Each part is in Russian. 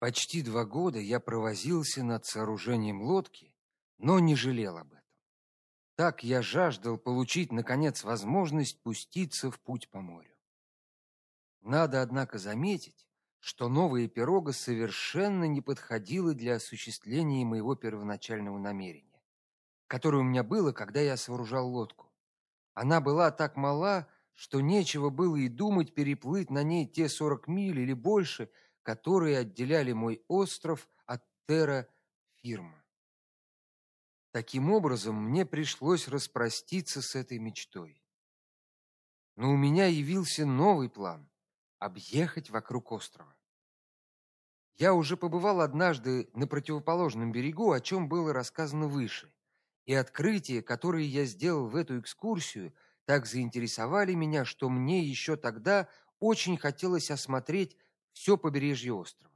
Почти два года я провозился над сооружением лодки, но не жалел об этом. Так я жаждал получить наконец возможность пуститься в путь по морю. Надо однако заметить, что новая пирога совершенно не подходила для осуществления моего первоначального намерения, которое у меня было, когда я сооружал лодку. Она была так мала, что нечего было и думать переплыть на ней те сорок миль или больше, которые отделяли мой остров от терра-фирма. Таким образом, мне пришлось распроститься с этой мечтой. Но у меня явился новый план объехать вокруг острова. Я уже побывал однажды на противоположном берегу, о чем было рассказано выше, и открытия, которые я сделал в эту экскурсию, так заинтересовали меня, что мне еще тогда очень хотелось осмотреть все побережье острова.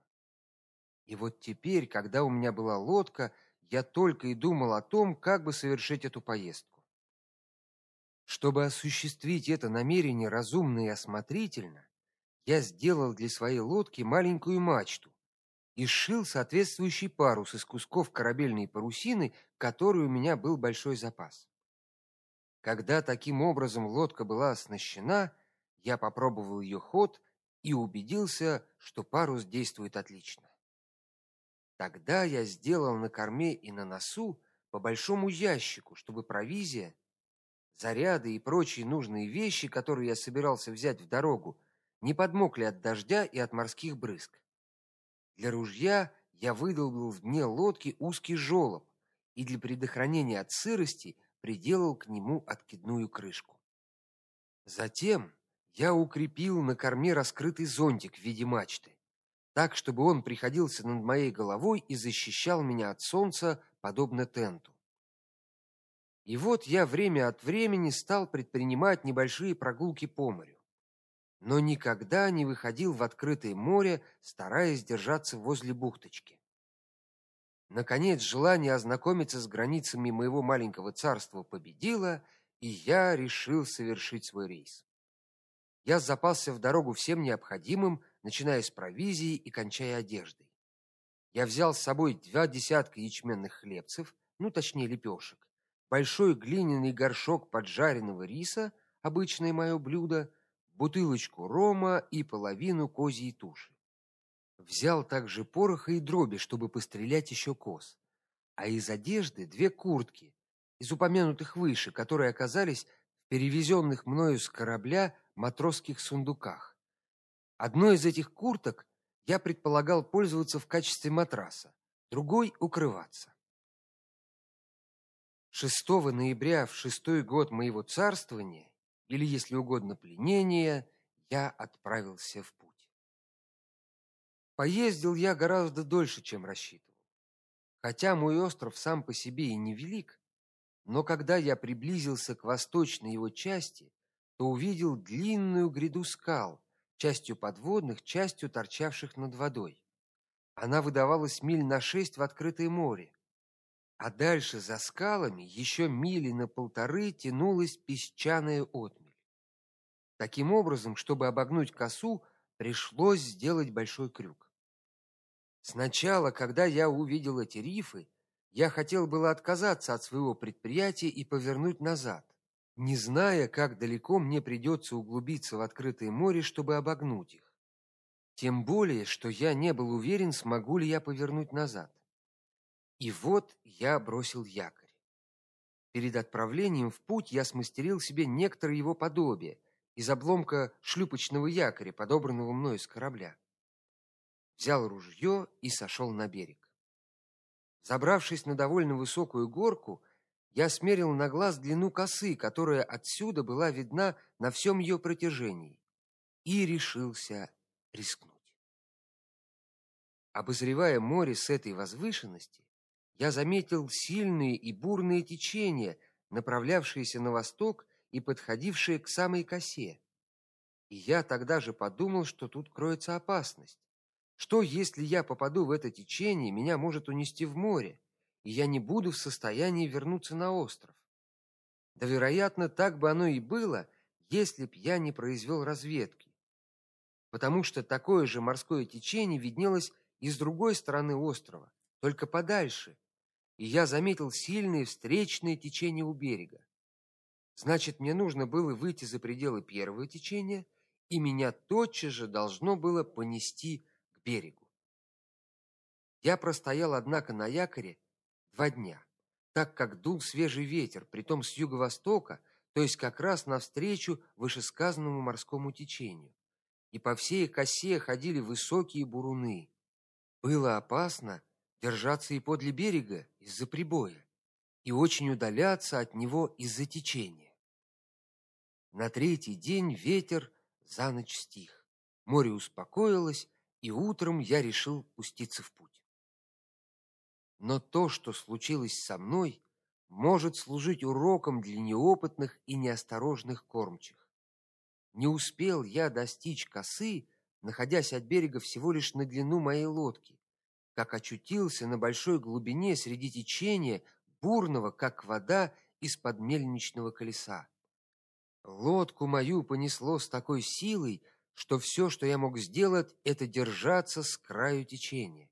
И вот теперь, когда у меня была лодка, я только и думал о том, как бы совершить эту поездку. Чтобы осуществить это намерение разумно и осмотрительно, я сделал для своей лодки маленькую мачту и сшил соответствующий парус из кусков корабельной парусины, которой у меня был большой запас. Когда таким образом лодка была оснащена, я попробовал ее ход и убедился, что парус действует отлично. Тогда я сделал на корме и на носу по большому ящику, чтобы провизия, заряды и прочие нужные вещи, которые я собирался взять в дорогу, не подмокли от дождя и от морских брызг. Для ружья я выдолбил в дне лодки узкий желоб и для предохранения от сырости приделал к нему откидную крышку. Затем я укрепил на корме раскрытый зонтик в виде мачты, так чтобы он приходился над моей головой и защищал меня от солнца, подобно тенту. И вот я время от времени стал предпринимать небольшие прогулки по морю, но никогда не выходил в открытое море, стараясь держаться возле бухточки. Наконец, желание ознакомиться с границами моего маленького царства победило, и я решил совершить свой рейс. Я запасся в дорогу всем необходимым, начиная с провизии и кончая одеждой. Я взял с собой два десятка ячменных хлебцев, ну точнее лепешек, большой глиняный горшок поджаренного риса, обычное мое блюдо, бутылочку рома и половину козьей туши. Взял также пороха и дроби, чтобы пострелять еще коз. А из одежды две куртки, из упомянутых выше, которые оказались в перевезенных мною с корабля матросских сундуках. Одной из этих курток я предполагал пользоваться в качестве матраса, другой укрываться. 6 ноября в шестой год моего царствования, или если угодно пленения, я отправился в путь. Поездил я гораздо дольше, чем рассчитывал. Хотя мой остров сам по себе и не велик, но когда я приблизился к восточной его части, то увидел длинную гряду скал, частью подводных, частью торчавших над водой. Она выдавалась миль на шесть в открытое море. А дальше за скалами еще мили на полторы тянулась песчаная отмель. Таким образом, чтобы обогнуть косу, пришлось сделать большой крюк. Сначала, когда я увидел эти рифы, я хотел было отказаться от своего предприятия и повернуть назад не зная, как далеко мне придется углубиться в открытое море, чтобы обогнуть их. Тем более, что я не был уверен, смогу ли я повернуть назад. И вот я бросил якорь. Перед отправлением в путь я смастерил себе некоторое его подобие из обломка шлюпочного якоря, подобранного мною с корабля. Взял ружье и сошел на берег. Забравшись на довольно высокую горку, я смерил на глаз длину косы, которая отсюда была видна на всем ее протяжении, и решился рискнуть. Обозревая море с этой возвышенности, я заметил сильные и бурные течения, направлявшиеся на восток и подходившие к самой косе. И я тогда же подумал, что тут кроется опасность. Что если я попаду в это течение, меня может унести в море? И я не буду в состоянии вернуться на остров. Да, вероятно, так бы оно и было, если б я не произвел разведки. Потому что такое же морское течение виднелось и с другой стороны острова, только подальше, и я заметил сильные встречные течения у берега. Значит, мне нужно было выйти за пределы первого течения, и меня тотчас же должно было понести к берегу. Я простоял однако на якоре два дня, так как дул свежий ветер, притом с юго-востока, то есть как раз навстречу вышесказанному морскому течению. И по всей косе ходили высокие буруны. Было опасно держаться и подле берега из-за прибоя, и очень удаляться от него из-за течения. На третий день ветер за ночь стих. Море успокоилось, и утром я решил пуститься в путь. Но то, что случилось со мной, может служить уроком для неопытных и неосторожных кормчих. Не успел я достичь косы, находясь от берега всего лишь на длину моей лодки, как очутился на большой глубине среди течения, бурного, как вода из-под мельничного колеса. Лодку мою понесло с такой силой, что все, что я мог сделать, это держаться с краю течения.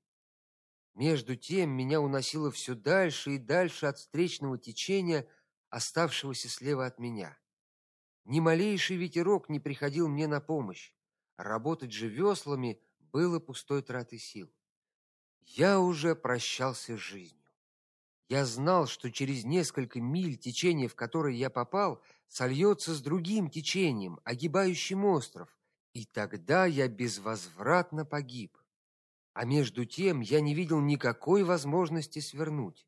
Между тем меня уносило все дальше и дальше от встречного течения, оставшегося слева от меня. Ни малейший ветерок не приходил мне на помощь. Работать же веслами было пустой тратой сил. Я уже прощался с жизнью. Я знал, что через несколько миль течение, в которое я попал, сольется с другим течением, огибающим остров, и тогда я безвозвратно погиб. А между тем я не видел никакой возможности свернуть.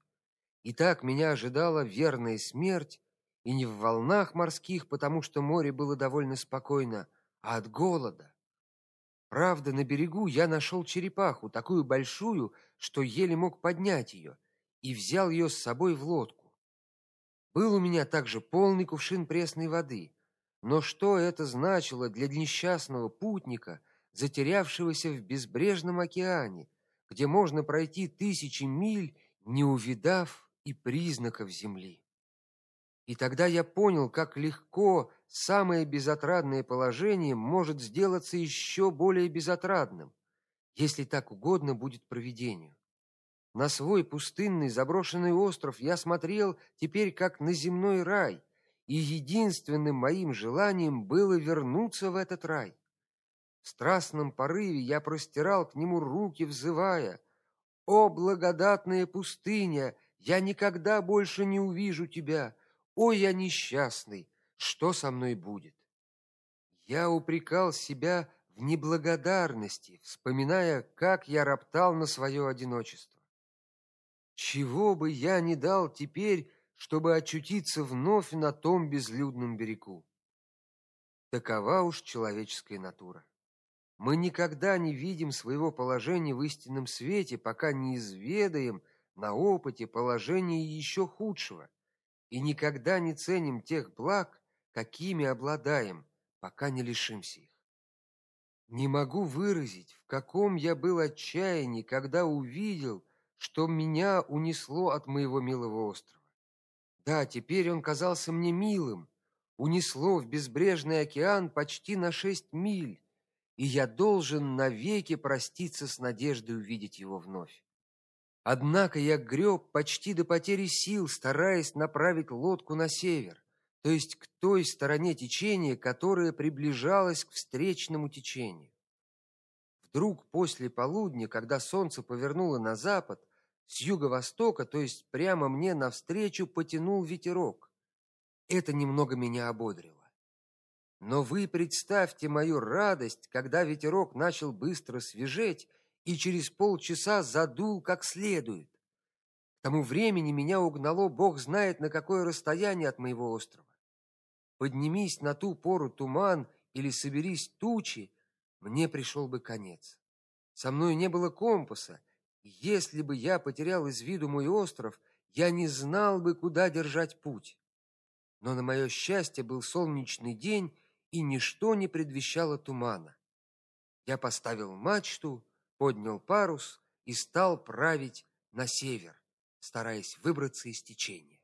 И так меня ожидала верная смерть, и не в волнах морских, потому что море было довольно спокойно, а от голода. Правда, на берегу я нашел черепаху, такую большую, что еле мог поднять ее, и взял ее с собой в лодку. Был у меня также полный кувшин пресной воды. Но что это значило для несчастного путника, затерявшегося в безбрежном океане, где можно пройти тысячи миль, не увидав и признаков земли. И тогда я понял, как легко самое безотрадное положение может сделаться еще более безотрадным, если так угодно будет провидению. На свой пустынный заброшенный остров я смотрел теперь как на земной рай, и единственным моим желанием было вернуться в этот рай. В страстном порыве я простирал к нему руки, взывая: "О благодатная пустыня, я никогда больше не увижу тебя. О я несчастный, что со мной будет?" Я упрекал себя в неблагодарности, вспоминая, как я роптал на свое одиночество. Чего бы я ни дал теперь, чтобы очутиться вновь на том безлюдном берегу. Такова уж человеческая натура. Мы никогда не видим своего положения в истинном свете, пока не изведаем на опыте положение еще худшего, и никогда не ценим тех благ, какими обладаем, пока не лишимся их. Не могу выразить, в каком я был отчаянии, когда увидел, что меня унесло от моего милого острова. Да, теперь он казался мне милым, унесло в безбрежный океан почти на шесть миль и я должен навеки проститься с надеждой увидеть его вновь. Однако я греб почти до потери сил, стараясь направить лодку на север, то есть к той стороне течения, которая приближалась к встречному течению. Вдруг после полудня, когда солнце повернуло на запад, с юго-востока, то есть прямо мне навстречу потянул ветерок. Это немного меня ободрило. Но вы представьте мою радость, когда ветерок начал быстро свежеть и через полчаса задул как следует. К тому времени меня угнало Бог знает на какое расстояние от моего острова. Поднимись на ту пору туман или соберись тучи, мне пришел бы конец. Со мной не было компаса, если бы я потерял из виду мой остров, я не знал бы, куда держать путь. Но на мое счастье был солнечный день, и ничто не предвещало тумана. Я поставил мачту, поднял парус и стал править на север, стараясь выбраться из течения.